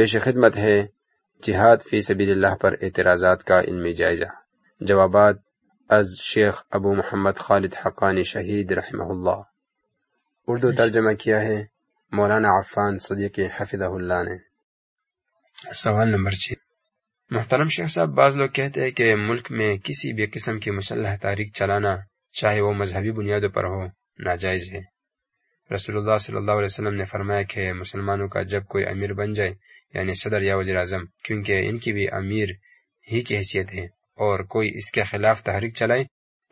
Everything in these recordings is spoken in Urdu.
پیش خدمت ہے جہاد فی سبیل اللہ پر اعتراضات کا ان میں جائزہ۔ جوابات از شیخ ابو محمد خالد حقانی شہید رحمہ اللہ اردو ترجمہ کیا ہے، مولانا عفان صدیق حفظ اللہ نے۔ سوال نمبر چھ۔ محترم شیخ صاحب، بعض لوگ کہتے ہیں کہ ملک میں کسی بھی قسم کی مسلح تاریخ چلانا چاہے وہ مذہبی بنیادوں پر ہو، ناجائز ہے۔ رسول اللہ صلی اللہ علیہ وسلم نے فرمایا کہ مسلمانوں کا جب کوئی امیر بن جائے یعنی صدر یا وزیر اعظم، کیونکہ ان کی بھی امیر ہی کی حیثیت ہے، اور کوئی اس کے خلاف تحریک چلائے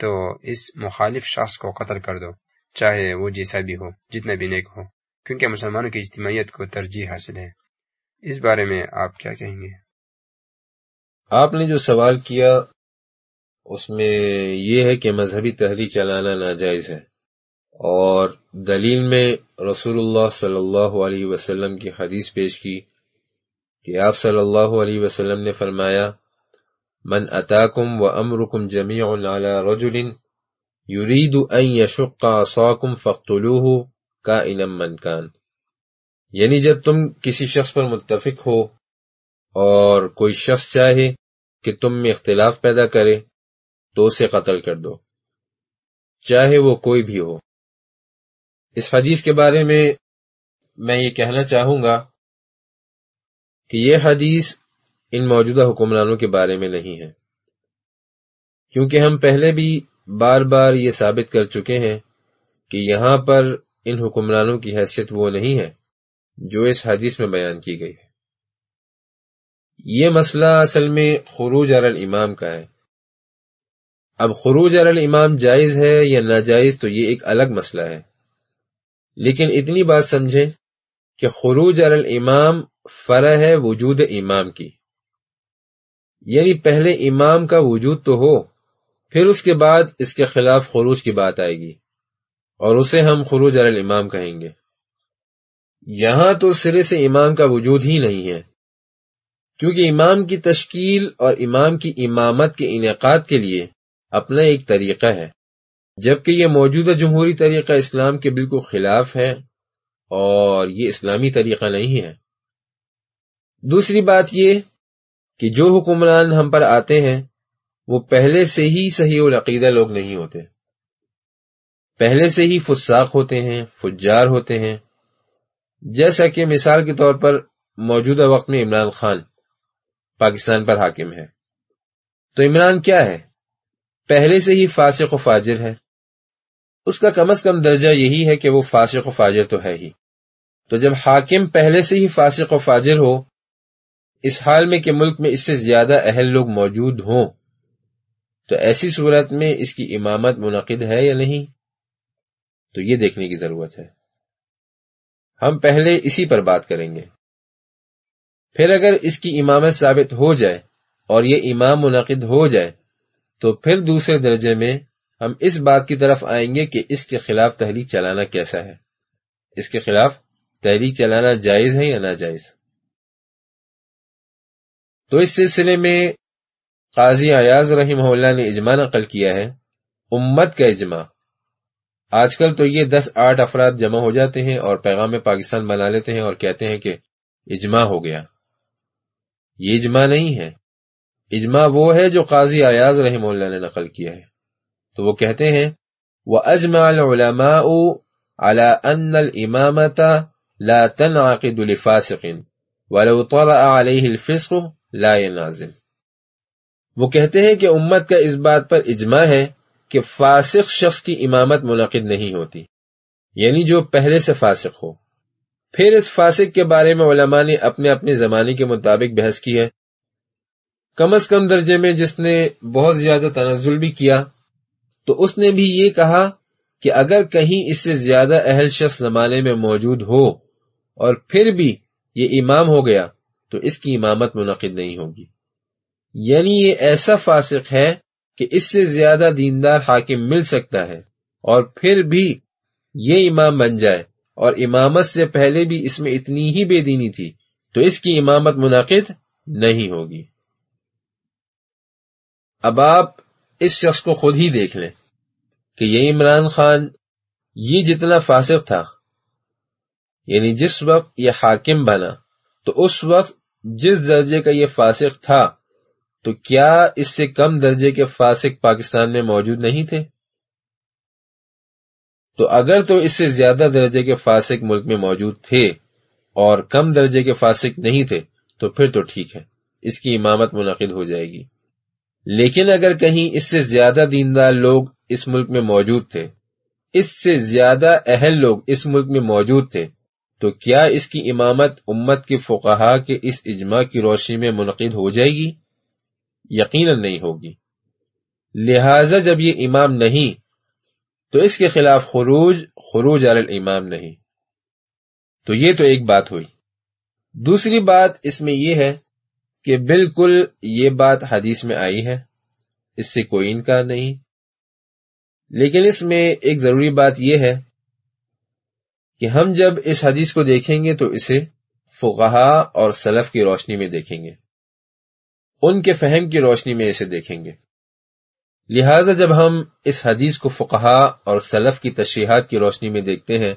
تو اس مخالف شخص کو قتل کر دو، چاہے وہ جیسا بھی ہو، جتنا بھی نیک ہو، کیونکہ مسلمانوں کی اجتماعیت کو ترجیح حاصل ہے۔ اس بارے میں آپ کیا کہیں گے؟ آپ نے جو سوال کیا، اس میں یہ ہے کہ مذہبی تحریک چلانا ناجائز ہے۔ اور دلیل میں رسول اللہ صلی اللہ علیہ وسلم کی حدیث پیش کی کہ آپ صلی اللہ علیہ وسلم نے فرمایا، من اتاکم و امرکم جمیع على رجل یرید ان یشق عصاکم فقتلوه کائنا من کان. یعنی جب تم کسی شخص پر متفق ہو اور کوئی شخص چاہے کہ تم میں اختلاف پیدا کرے تو اسے قتل کر دو، چاہے وہ کوئی بھی ہو۔ اس حدیث کے بارے میں میں یہ کہنا چاہوں گا کہ یہ حدیث ان موجودہ حکمرانوں کے بارے میں نہیں ہے۔ کیونکہ ہم پہلے بھی بار بار یہ ثابت کر چکے ہیں کہ یہاں پر ان حکمرانوں کی حیثیت وہ نہیں ہے جو اس حدیث میں بیان کی گئی ہے۔ یہ مسئلہ اصل میں خروج الامام کا ہے۔ اب خروج الامام جائز ہے یا ناجائز تو یہ ایک الگ مسئلہ ہے۔ لیکن اتنی بات سمجھیں کہ خروج الامام فرح ہے وجود امام کی۔ یعنی پہلے امام کا وجود تو ہو، پھر اس کے بعد اس کے خلاف خروج کی بات آئے گی اور اسے ہم خروج الامام کہیں گے۔ یہاں تو سرے سے امام کا وجود ہی نہیں ہے، کیونکہ امام کی تشکیل اور امام کی امامت کے انعقاد کے لیے اپنا ایک طریقہ ہے۔ جبکہ یہ موجودہ جمہوری طریقہ اسلام کے بالکل خلاف ہے اور یہ اسلامی طریقہ نہیں ہے۔ دوسری بات یہ کہ جو حکمران ہم پر آتے ہیں، وہ پہلے سے ہی صحیح العقیدہ لوگ نہیں ہوتے۔ پہلے سے ہی فساق ہوتے ہیں، فجار ہوتے ہیں۔ جیسا کہ مثال کے طور پر موجودہ وقت میں عمران خان پاکستان پر حاکم ہے تو عمران کیا ہے؟ پہلے سے ہی فاسق و فاجر ہے۔ اس کا کم از کم درجہ یہی ہے کہ وہ فاسق و فاجر تو ہے ہی۔ تو جب حاکم پہلے سے ہی فاسق و فاجر ہو، اس حال میں کہ ملک میں اس سے زیادہ اہل لوگ موجود ہوں، تو ایسی صورت میں اس کی امامت منعقد ہے یا نہیں؟ تو یہ دیکھنے کی ضرورت ہے۔ ہم پہلے اسی پر بات کریں گے۔ پھر اگر اس کی امامت ثابت ہو جائے اور یہ امام منعقد ہو جائے، تو پھر دوسرے درجے میں ہم اس بات کی طرف آئیں گے کہ اس کے خلاف تحریک چلانا کیسا ہے۔ اس کے خلاف تحریک چلانا جائز ہے یا ناجائز؟ تو اس سلسلے میں قاضی ایاز رحمہ اللہ نے اجماع نقل کیا ہے۔ امت کا اجماع۔ آج کل تو یہ دس آٹھ افراد جمع ہو جاتے ہیں اور پیغام پاکستان بنا لیتے ہیں اور کہتے ہیں کہ اجماع ہو گیا۔ یہ اجماع نہیں ہے۔ اجماع وہ ہے جو قاضی ایاز رحم اللہ نے نقل کیا ہے۔ تو وہ کہتے ہیں وہ اجما العلماء على ان الامامت لا تنعقد لفاسق ولو طرأ عليه الفسق لا ينازل۔ وہ کہتے ہیں کہ امت کا اس بات پر اجماع ہے کہ فاسق شخص کی امامت منعقد نہیں ہوتی یعنی جو پہلے سے فاسق ہو۔ پھر اس فاسق کے بارے میں علماء نے اپنے اپنے زمانے کے مطابق بحث کی ہے۔ کم از کم درجے میں جس نے بہت زیادہ تنزل بھی کیا تو اس نے بھی یہ کہا کہ اگر کہیں اس سے زیادہ اہل شخص زمانے میں موجود ہو اور پھر بھی یہ امام ہو گیا، تو اس کی امامت منعقد نہیں ہوگی۔ یعنی یہ ایسا فاسق ہے کہ اس سے زیادہ دیندار حاکم مل سکتا ہے اور پھر بھی یہ امام بن جائے۔ اور امامت سے پہلے بھی اس میں اتنی ہی بے دینی تھی، تو اس کی امامت منعقد نہیں ہوگی۔ اب آپ اس شخص کو خود ہی دیکھ لیں کہ یہ عمران خان، یہ جتنا فاسق تھا۔ یعنی جس وقت یہ حاکم بنا، تو اس وقت جس درجے کا یہ فاسق تھا، تو کیا اس سے کم درجے کے فاسق پاکستان میں موجود نہیں تھے؟ تو اگر تو اس سے زیادہ درجے کے فاسق ملک میں موجود تھے اور کم درجے کے فاسق نہیں تھے، تو پھر تو ٹھیک ہے۔ اس کی امامت منعقد ہو جائے گی۔ لیکن اگر کہیں اس سے زیادہ دیندار لوگ اس ملک میں موجود تھے، اس سے زیادہ اہل لوگ اس ملک میں موجود تھے، تو کیا اس کی امامت امت کے فقہا کے اس اجماع کی روشنی میں منعقد ہو جائے گی؟ یقیناً نہیں ہوگی۔ لہذا جب یہ امام نہیں، تو اس کے خلاف خروج خروج علی الامام نہیں۔ تو یہ تو ایک بات ہوئی۔ دوسری بات اس میں یہ ہے کہ بالکل یہ بات حدیث میں آئی ہے، اس سے کوئی انکار نہیں۔ لیکن اس میں ایک ضروری بات یہ ہے کہ ہم جب اس حدیث کو دیکھیں گے تو اسے فقہا اور سلف کی روشنی میں دیکھیں گے۔ ان کے فہم کی روشنی میں اسے دیکھیں گے۔ لہذا جب ہم اس حدیث کو فقہا اور سلف کی تشریحات کی روشنی میں دیکھتے ہیں،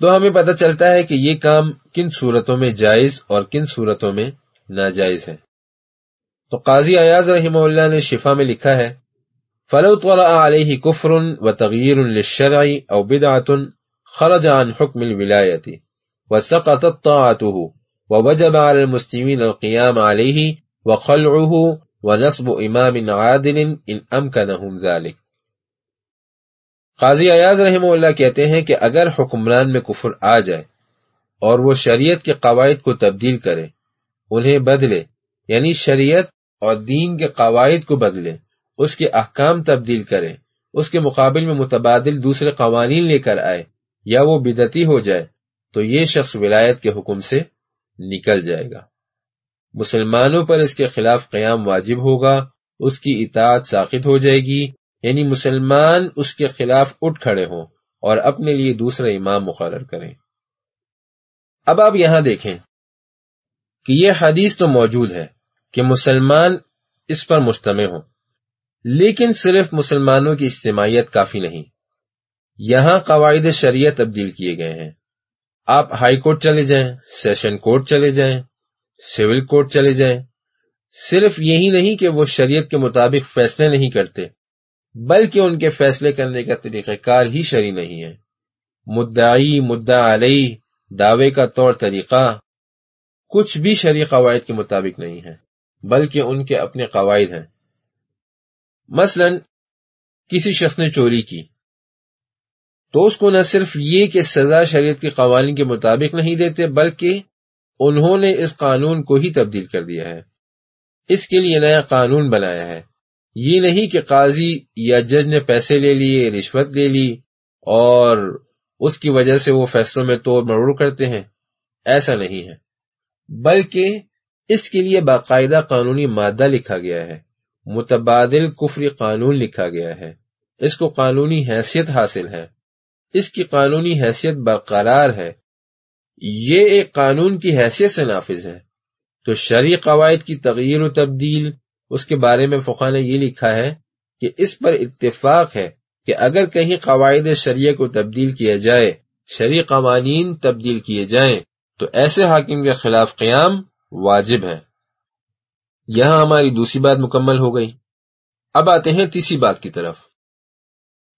تو ہمیں پتہ چلتا ہے کہ یہ کام کن صورتوں میں جائز اور کن صورتوں میں ناجائز ہے تو قاضی ایاز رحمہ اللہ نے شفا میں لکھا ہے، فلو طلع علیہ کفر و تغیر للشرع او بدعت خرج عن حکم الولایت وسقطت طاعته ووجب على المسلمين القيام عليه وخلعه ونصب امام عادل ان امكنهم ذلك۔ قاضی ایاز رحمہ اللہ کہتے ہیں کہ اگر حکمران میں کفر آ جائے اور وہ شریعت کے قواعد کو تبدیل کرے انہیں بدلے یعنی شریعت اور دین کے قواعد کو بدلے، اس کے احکام تبدیل کرے، اس کے مقابل میں متبادل دوسرے قوانین لے کر آئے، یا وہ بدتی ہو جائے، تو یہ شخص ولایت کے حکم سے نکل جائے گا۔ مسلمانوں پر اس کے خلاف قیام واجب ہوگا، اس کی اطاعت ساخت ہو جائے گی یعنی مسلمان اس کے خلاف اٹھ کھڑے ہوں اور اپنے لیے دوسرا امام مقرر کریں۔ اب آپ یہاں دیکھیں۔ کہ یہ حدیث تو موجود ہے کہ مسلمان اس پر مشتمع ہوں۔ لیکن صرف مسلمانوں کی اجتماعیت کافی نہیں۔ یہاں قواعد شریعت تبدیل کیے گئے ہیں۔ آپ ہائی کورٹ چلے جائیں، سیشن کورٹ چلے جائیں، سول کورٹ چلے جائیں۔ صرف یہی نہیں کہ وہ شریعت کے مطابق فیصلے نہیں کرتے، بلکہ ان کے فیصلے کرنے کا طریقہ کار ہی شری نہیں ہے۔ مدعی مدعا علیہ، دعوے کا طور طریقہ کچھ بھی شرعی قواعد کے مطابق نہیں ہے، بلکہ ان کے اپنے قواعد ہیں۔ مثلا، کسی شخص نے چوری کی۔ تو اس کو نہ صرف یہ کہ سزا شریعت کے قوانین کے مطابق نہیں دیتے، بلکہ انہوں نے اس قانون کو ہی تبدیل کر دیا ہے۔ اس کے لیے نیا قانون بنایا ہے۔ یہ نہیں کہ قاضی یا جج نے پیسے لے لیے، رشوت لے لی، اور اس کی وجہ سے وہ فیصلوں میں توڑ مروڑ کرتے ہیں۔ ایسا نہیں ہے۔ بلکہ اس کے لیے باقاعدہ قانونی مادہ لکھا گیا ہے۔ متبادل کفری قانون لکھا گیا ہے۔ اس کو قانونی حیثیت حاصل ہے۔ اس کی قانونی حیثیت برقرار ہے۔ یہ ایک قانون کی حیثیت سے نافذ ہے۔ تو شرعی قواعد کی تغیر و تبدیل، اس کے بارے میں فقہ نے یہ لکھا ہے کہ اس پر اتفاق ہے کہ اگر کہیں قواعد شریعہ کو تبدیل کیا جائے، شرعی قوانین تبدیل کیے جائیں تو ایسے حاکم کے خلاف قیام واجب ہے۔ یہاں ہماری دوسری بات مکمل ہو گئی۔ اب آتے ہیں تیسری بات کی طرف۔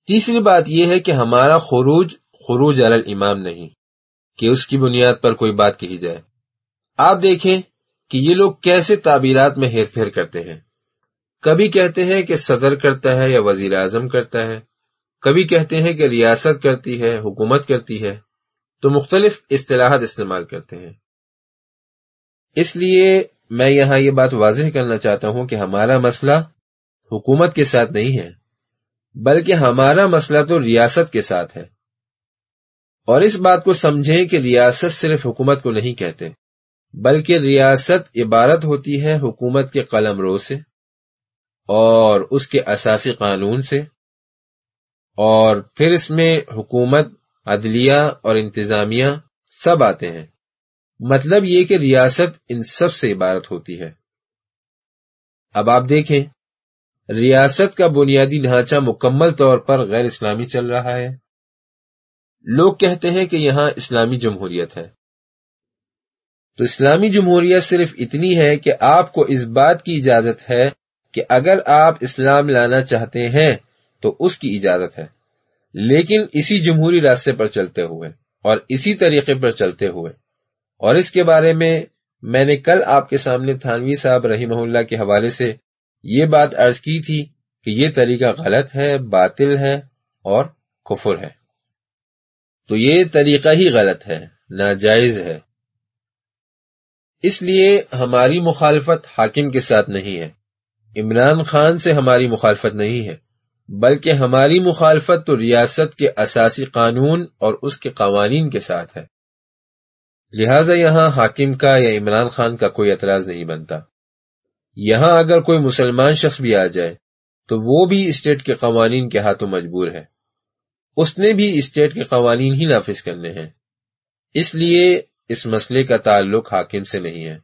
تیسری بات یہ ہے کہ ہمارا خروج خروج علی امام نہیں، کہ اس کی بنیاد پر کوئی بات کہی جائے۔ آپ دیکھیں کہ یہ لوگ کیسے تعبیرات میں ہیر پھیر کرتے ہیں۔ کبھی کہتے ہیں کہ صدر کرتا ہے یا وزیر اعظم کرتا ہے، کبھی کہتے ہیں کہ ریاست کرتی ہے، حکومت کرتی ہے۔ تو مختلف اصطلاحات استعمال کرتے ہیں۔ اس لیے میں یہاں یہ بات واضح کرنا چاہتا ہوں کہ ہمارا مسئلہ حکومت کے ساتھ نہیں ہے، بلکہ ہمارا مسئلہ تو ریاست کے ساتھ ہے۔ اور اس بات کو سمجھیں کہ ریاست صرف حکومت کو نہیں کہتے، بلکہ ریاست عبارت ہوتی ہے حکومت کے قلم رو سے اور اس کے اساسی قانون سے۔ اور پھر اس میں حکومت عدلیہ اور انتظامیہ سب آتے ہیں۔ مطلب یہ کہ ریاست ان سب سے عبارت ہوتی ہے۔ اب آپ دیکھیں، ریاست کا بنیادی ڈھانچہ مکمل طور پر غیر اسلامی چل رہا ہے۔ لوگ کہتے ہیں کہ یہاں اسلامی جمہوریت ہے۔ تو اسلامی جمہوریت صرف اتنی ہے کہ آپ کو اس بات کی اجازت ہے کہ اگر آپ اسلام لانا چاہتے ہیں تو اس کی اجازت ہے۔ لیکن اسی جمہوری راستے پر چلتے ہوئے اور اسی طریقے پر چلتے ہوئے۔ اور اس کے بارے میں میں نے کل آپ کے سامنے تھانوی صاحب رحمہ اللہ کے حوالے سے یہ بات عرض کی تھی کہ یہ طریقہ غلط ہے، باطل ہے اور کفر ہے۔ تو یہ طریقہ ہی غلط ہے، ناجائز ہے۔ اس لیے ہماری مخالفت حاکم کے ساتھ نہیں ہے۔ عمران خان سے ہماری مخالفت نہیں ہے۔ بلکہ ہماری مخالفت تو ریاست کے اساسی قانون اور اس کے قوانین کے ساتھ ہے۔ لہذا یہاں حاکم کا یا عمران خان کا کوئی اعتراض نہیں بنتا۔ یہاں اگر کوئی مسلمان شخص بھی آ جائے، تو وہ بھی اسٹیٹ کے قوانین کے ہاتھوں مجبور ہے۔ اس نے بھی اسٹیٹ کے قوانین ہی نافذ کرنے ہیں۔ اس لیے اس مسئلے کا تعلق حاکم سے نہیں ہے۔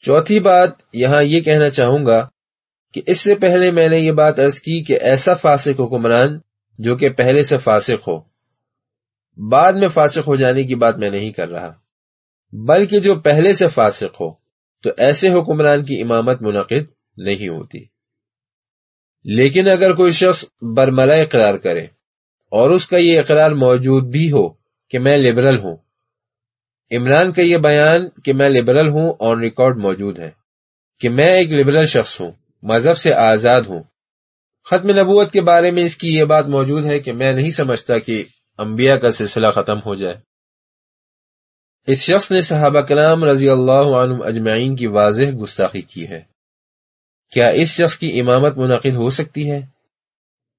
چوتھی بات یہاں یہ کہنا چاہوں گا کہ اس سے پہلے میں نے یہ بات ارض کی کہ ایسا فاسق حکمران جو کہ پہلے سے فاسق ہو، بعد میں فاسق ہو جانے کی بات میں نہیں کر رہا، بلکہ جو پہلے سے فاسق ہو، تو ایسے حکمران کی امامت منعقد نہیں ہوتی۔ لیکن اگر کوئی شخص برملا اقرار کرے اور اس کا یہ اقرار موجود بھی ہو کہ میں لبرل ہوں، عمران کا یہ بیان کہ میں لبرل ہوں آن ریکارڈ موجود ہے کہ میں ایک لبرل شخص ہوں۔ مذہب سے آزاد ہوں۔ ختم نبوت کے بارے میں اس کی یہ بات موجود ہے کہ میں نہیں سمجھتا کہ انبیاء کا سلسلہ ختم ہو جائے۔ اس شخص نے صحابہ کلام رضی اللہ عنہ اجمعین کی واضح گستاخی کی ہے۔ کیا اس شخص کی امامت منعقد ہو سکتی ہے؟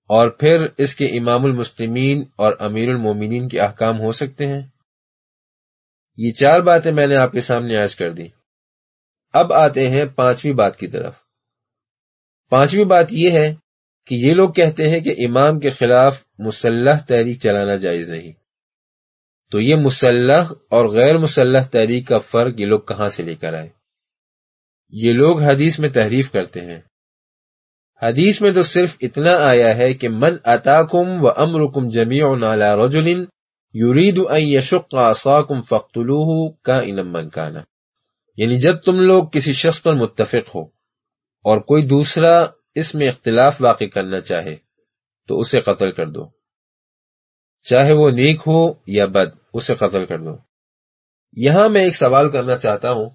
اور پھر اس کے امام المسلمین اور امیر المومنین کے احکام ہو سکتے ہیں؟ یہ چار باتیں میں نے آپ کے سامنے عرض کر دی اب آتے ہیں پانچویں بات کی طرف۔ پانچویں بات یہ ہے کہ یہ لوگ کہتے ہیں کہ امام کے خلاف مسلح تحریک چلانا جائز نہیں۔ تو یہ مسلح اور غیر مسلح تحریک کا فرق یہ لوگ کہاں سے لے کر آئے؟ یہ لوگ حدیث میں تحریف کرتے ہیں۔ حدیث میں تو صرف اتنا آیا ہے کہ من اتاکم و امرکم جمیع نالا رجل یورید ان یشق عصاکم فقتلوه کا انم من کانا یعنی جب تم لوگ کسی شخص پر متفق ہو اور کوئی دوسرا اس میں اختلاف واقع کرنا چاہے تو اسے قتل کر دو۔ چاہے وہ نیک ہو یا بد، اسے قتل کر دو۔ یہاں میں ایک سوال کرنا چاہتا ہوں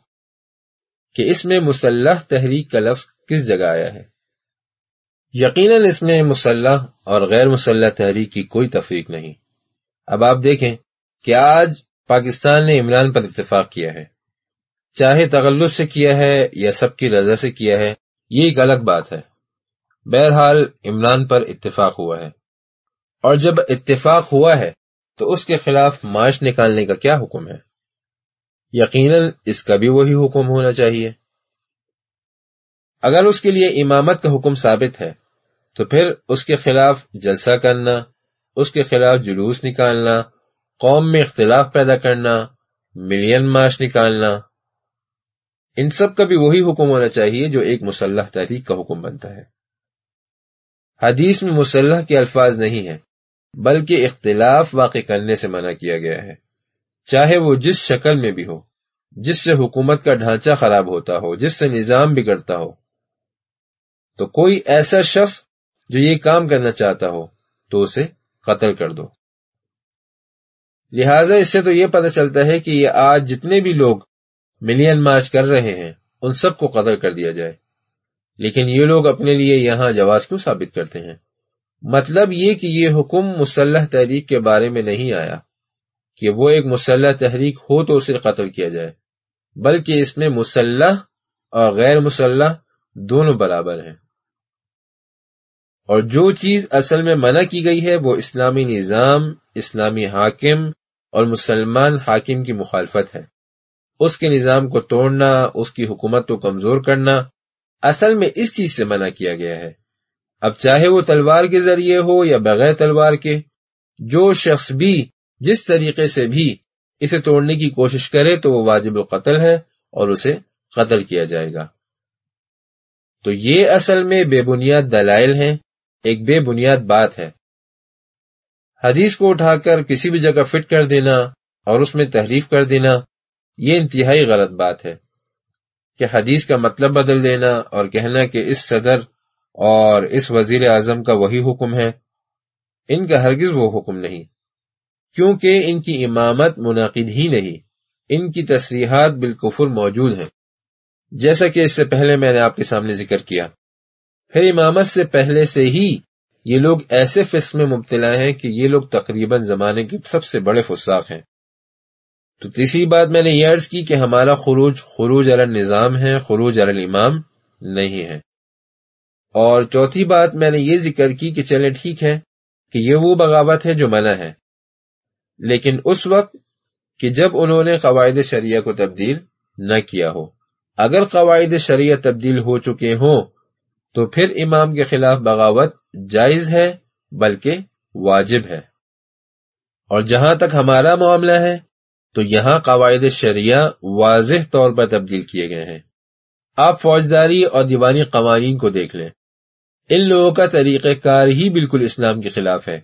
کہ اس میں مسلح تحریک کا لفظ کس جگہ آیا ہے؟ یقیناً اس میں مسلح اور غیر مسلح تحریک کی کوئی تفریق نہیں۔ اب آپ دیکھیں کہ آج پاکستان نے عمران پر اتفاق کیا ہے۔ چاہے تغلط سے کیا ہے یا سب کی رضا سے کیا ہے یہ ایک الگ بات ہے۔ بہرحال عمران پر اتفاق ہوا ہے۔ اور جب اتفاق ہوا ہے تو اس کے خلاف معاش نکالنے کا کیا حکم ہے؟ یقیناً اس کا بھی وہی حکم ہونا چاہیے۔ اگر اس کے لیے امامت کا حکم ثابت ہے تو پھر اس کے خلاف جلسہ کرنا، اس کے خلاف جلوس نکالنا، قوم میں اختلاف پیدا کرنا، ملین معاش نکالنا ان سب کا بھی وہی حکم ہونا چاہیے جو ایک مسلح تحریک کا حکم بنتا ہے۔ حدیث میں مسلح کے الفاظ نہیں ہیں، بلکہ اختلاف واقع کرنے سے منع کیا گیا ہے۔ چاہے وہ جس شکل میں بھی ہو، جس سے حکومت کا ڈھانچہ خراب ہوتا ہو، جس سے نظام بگڑتا ہو۔ تو کوئی ایسا شخص جو یہ کام کرنا چاہتا ہو، تو اسے قتل کر دو۔ لہذا اس سے تو یہ پتہ چلتا ہے کہ یہ آج جتنے بھی لوگ ملین مارچ کر رہے ہیں، ان سب کو قتل کر دیا جائے۔ لیکن یہ لوگ اپنے لیے یہاں جواز کیوں ثابت کرتے ہیں؟ مطلب یہ کہ یہ حکم مسلح تحریک کے بارے میں نہیں آیا۔ کہ وہ ایک مسلح تحریک ہو تو اسے قتل کیا جائے، بلکہ اس میں مسلح اور غیر مسلح دونوں برابر ہیں۔ اور جو چیز اصل میں منع کی گئی ہے، وہ اسلامی نظام، اسلامی حاکم اور مسلمان حاکم کی مخالفت ہے۔ اس کے نظام کو توڑنا، اس کی حکومت کو کمزور کرنا، اصل میں اس چیز سے منع کیا گیا ہے۔ اب چاہے وہ تلوار کے ذریعے ہو یا بغیر تلوار کے، جو شخص بھی جس طریقے سے بھی اسے توڑنے کی کوشش کرے تو وہ واجب القتل ہے اور اسے قتل کیا جائے گا۔ تو یہ اصل میں بے بنیاد دلائل ہیں، ایک بے بنیاد بات ہے۔ حدیث کو اٹھا کر کسی بھی جگہ فٹ کر دینا اور اس میں تحریف کر دینا یہ انتہائی غلط بات ہے کہ حدیث کا مطلب بدل دینا اور کہنا کہ اس صدر اور اس وزیر اعظم کا وہی حکم ہے، ان کا ہرگز وہ حکم نہیں۔ کیونکہ ان کی امامت منعقد ہی نہیں، ان کی تصریحات بالکفر موجود ہیں۔ جیسا کہ اس سے پہلے میں نے آپ کے سامنے ذکر کیا۔ پھر امامت سے پہلے سے ہی یہ لوگ ایسے فسم میں مبتلا ہیں کہ یہ لوگ تقریباً زمانے کے سب سے بڑے فساق ہیں۔ تو تیسری بات میں نے یہ عرض کی کہ ہمارا خروج خروج ار نظام ہے، خروج ار امام نہیں ہے۔ اور چوتھی بات میں نے یہ ذکر کی کہ چلے ٹھیک ہے کہ یہ وہ بغاوت ہے جو منع ہے۔ لیکن اس وقت کہ جب انہوں نے قواعد شریعہ کو تبدیل نہ کیا ہو۔ اگر قواعد شریعہ تبدیل ہو چکے ہوں تو پھر امام کے خلاف بغاوت جائز ہے بلکہ واجب ہے۔ اور جہاں تک ہمارا معاملہ ہے تو یہاں قواعد شریعہ واضح طور پر تبدیل کیے گئے ہیں۔ آپ فوجداری اور دیوانی قوانین کو دیکھ لیں۔ ان لوگوں کا طریقہ کار ہی بالکل اسلام کے خلاف ہے۔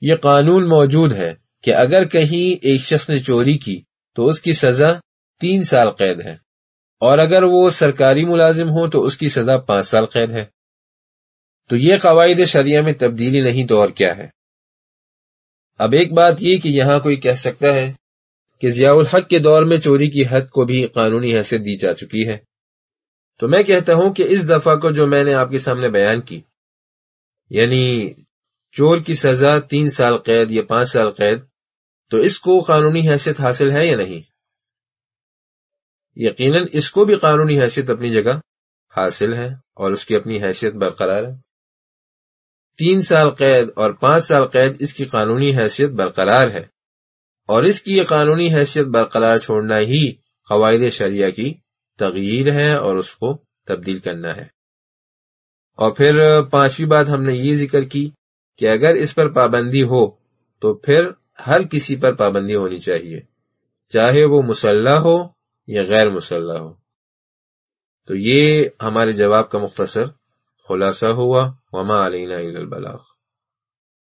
یہ قانون موجود ہے کہ اگر کہیں ایک شخص نے چوری کی تو اس کی سزا تین سال قید ہے۔ اور اگر وہ سرکاری ملازم ہو تو اس کی سزا پانچ سال قید ہے۔ تو یہ قواعد شریعہ میں تبدیلی نہیں تو اور کیا ہے؟ اب ایک بات یہ کہ یہاں کوئی کہہ سکتا ہے کہ ضیاء الحق کے دور میں چوری کی حد کو بھی قانونی حیثیت دی جا چکی ہے۔ تو میں کہتا ہوں کہ اس دفعہ کو جو میں نے آپ کے سامنے بیان کی یعنی چور کی سزا تین سال قید یا پانچ سال قید، تو اس کو قانونی حیثیت حاصل ہے یا نہیں؟ یقیناً اس کو بھی قانونی حیثیت اپنی جگہ حاصل ہے اور اس کی اپنی حیثیت برقرار ہے۔ تین سال قید اور پانچ سال قید اس کی قانونی حیثیت برقرار ہے۔ اور اس کی یہ قانونی حیثیت برقرار چھوڑنا ہی قواعد شریعہ کی تغیر ہے اور اس کو تبدیل کرنا ہے۔ اور پھر پانچویں بات ہم نے یہ ذکر کی کہ اگر اس پر پابندی ہو تو پھر ہر کسی پر پابندی ہونی چاہیے، چاہے وہ مسلح ہو یا غیر مسلح ہو۔ تو یہ ہمارے جواب کا مختصر خلاصہ ہوا۔ وما علینا البلاغ۔